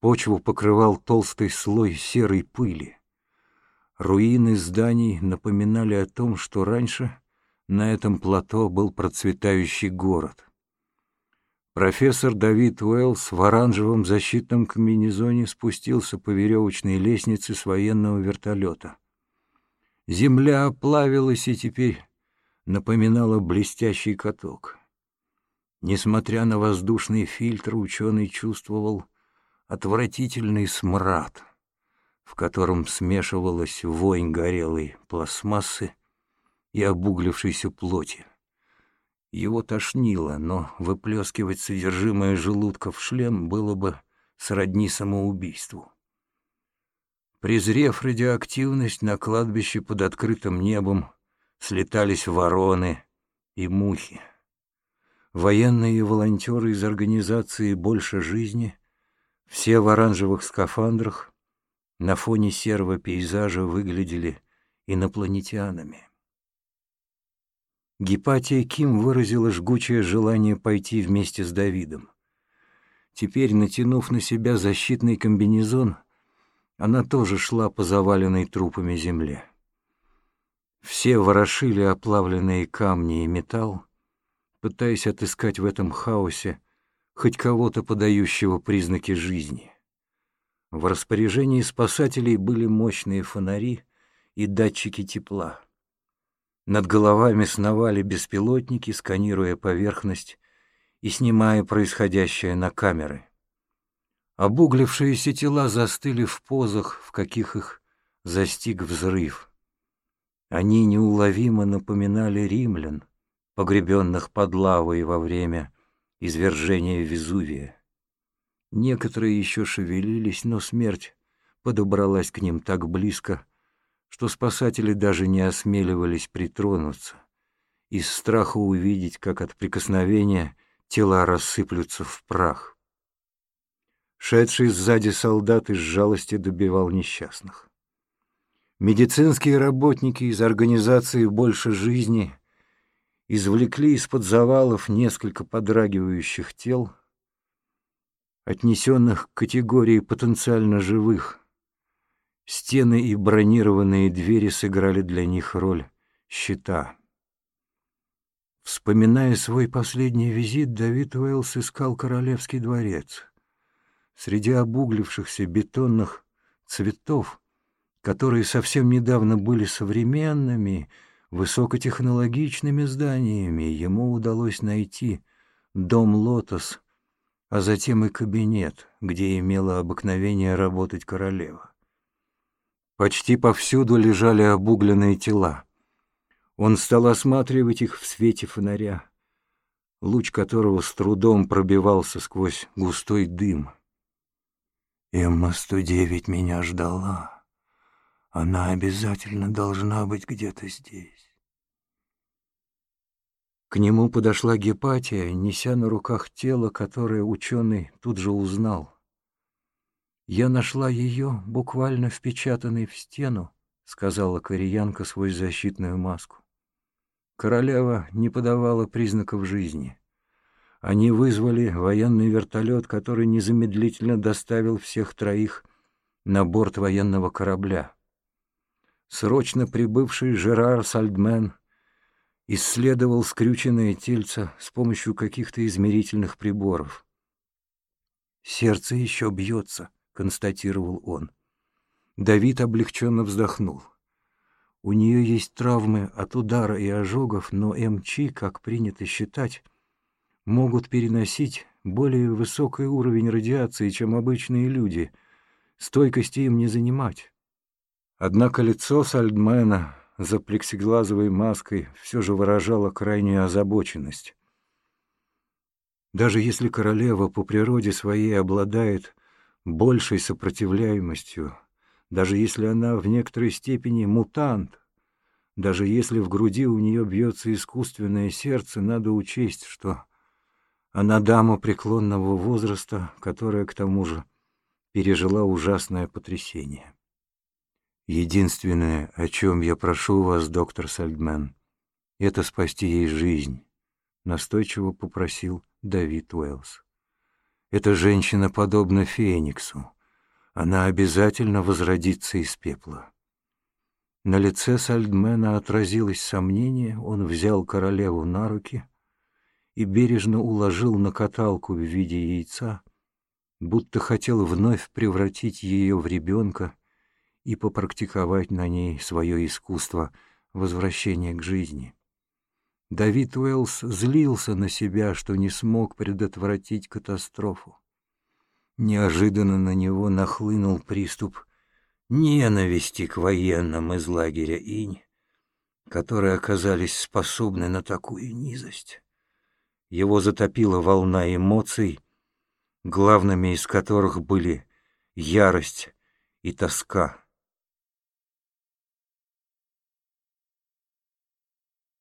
Почву покрывал толстый слой серой пыли. Руины зданий напоминали о том, что раньше на этом плато был процветающий город. Профессор Давид Уэллс в оранжевом защитном комбинезоне спустился по веревочной лестнице с военного вертолета. Земля оплавилась и теперь напоминала блестящий каток. Несмотря на воздушный фильтр, ученый чувствовал отвратительный смрад, в котором смешивалась вонь горелой пластмассы и обуглившейся плоти. Его тошнило, но выплескивать содержимое желудка в шлем было бы сродни самоубийству. Презрев радиоактивность, на кладбище под открытым небом слетались вороны и мухи. Военные волонтеры из организации «Больше жизни», все в оранжевых скафандрах, на фоне серого пейзажа выглядели инопланетянами. Гепатия Ким выразила жгучее желание пойти вместе с Давидом. Теперь, натянув на себя защитный комбинезон, она тоже шла по заваленной трупами земле. Все ворошили оплавленные камни и металл, пытаясь отыскать в этом хаосе хоть кого-то подающего признаки жизни. В распоряжении спасателей были мощные фонари и датчики тепла. Над головами сновали беспилотники, сканируя поверхность и снимая происходящее на камеры. Обуглившиеся тела застыли в позах, в каких их застиг взрыв. Они неуловимо напоминали римлян, погребенных под лавой во время извержения Везувия. Некоторые еще шевелились, но смерть подобралась к ним так близко, что спасатели даже не осмеливались притронуться, из страха увидеть, как от прикосновения тела рассыплются в прах. Шедший сзади солдат из жалости добивал несчастных. Медицинские работники из организации «Больше жизни» извлекли из-под завалов несколько подрагивающих тел, отнесенных к категории потенциально живых, Стены и бронированные двери сыграли для них роль щита. Вспоминая свой последний визит, Давид Уэллс искал Королевский дворец. Среди обуглившихся бетонных цветов, которые совсем недавно были современными, высокотехнологичными зданиями, ему удалось найти дом «Лотос», а затем и кабинет, где имела обыкновение работать королева. Почти повсюду лежали обугленные тела. Он стал осматривать их в свете фонаря, луч которого с трудом пробивался сквозь густой дым. «Эмма-109 меня ждала. Она обязательно должна быть где-то здесь». К нему подошла Гепатия, неся на руках тело, которое ученый тут же узнал. «Я нашла ее, буквально впечатанной в стену», — сказала кореянка свою защитную маску. Королева не подавала признаков жизни. Они вызвали военный вертолет, который незамедлительно доставил всех троих на борт военного корабля. Срочно прибывший Жерар Сальдмен исследовал скрюченное тельце с помощью каких-то измерительных приборов. «Сердце еще бьется», констатировал он. Давид облегченно вздохнул. У нее есть травмы от удара и ожогов, но МЧ, как принято считать, могут переносить более высокий уровень радиации, чем обычные люди. Стойкости им не занимать. Однако лицо Сальдмена за плексиглазовой маской все же выражало крайнюю озабоченность. Даже если королева по природе своей обладает большей сопротивляемостью, даже если она в некоторой степени мутант, даже если в груди у нее бьется искусственное сердце, надо учесть, что она дама преклонного возраста, которая, к тому же, пережила ужасное потрясение. Единственное, о чем я прошу вас, доктор Сальдмен, это спасти ей жизнь, настойчиво попросил Давид Уэллс. Эта женщина подобна Фениксу. Она обязательно возродится из пепла. На лице Сальдмена отразилось сомнение, он взял королеву на руки и бережно уложил на каталку в виде яйца, будто хотел вновь превратить ее в ребенка и попрактиковать на ней свое искусство возвращения к жизни. Давид Уэллс злился на себя, что не смог предотвратить катастрофу. Неожиданно на него нахлынул приступ ненависти к военным из лагеря Инь, которые оказались способны на такую низость. Его затопила волна эмоций, главными из которых были ярость и тоска.